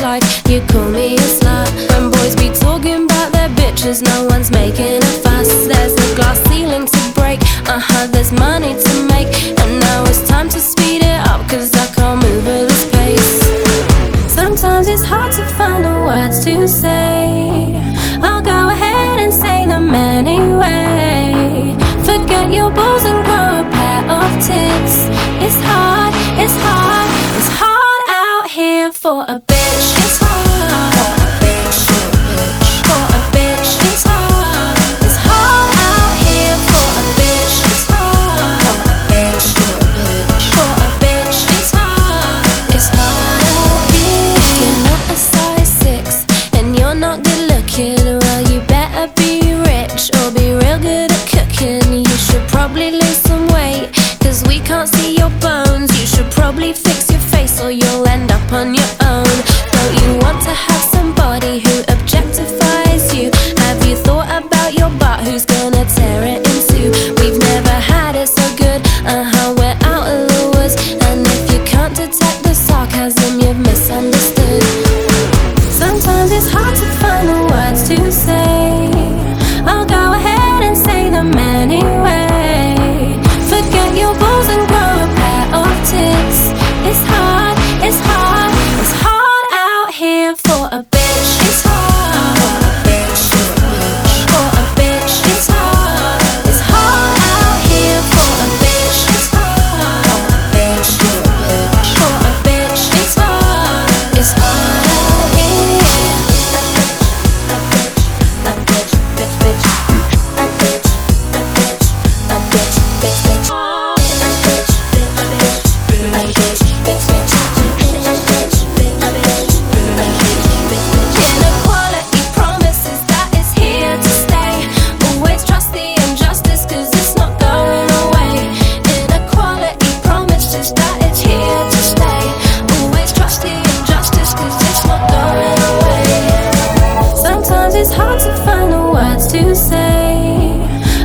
slide. You call me a slut. When boys be talking about their bitches, no one's making a fuss. There's a glass ceiling to break. Uh huh, there's money to make. And now it's time to speed it up, cause I can't move at this pace. Sometimes it's hard to find the words to say. I'll go ahead and say them anyway. Forget your balls and grow a pair of tits. It's hard, it's hard, it's hard out here for a probably lose some weight, cause we can't see your bones. You should probably fix your face or you'll end up on your own. Don't you want to have to say.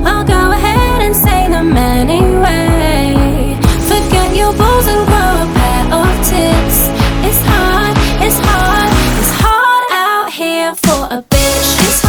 I'll go ahead and say them anyway. Forget your balls and grow a pair of tits. It's hard, it's hard, it's hard out here for a bitch. It's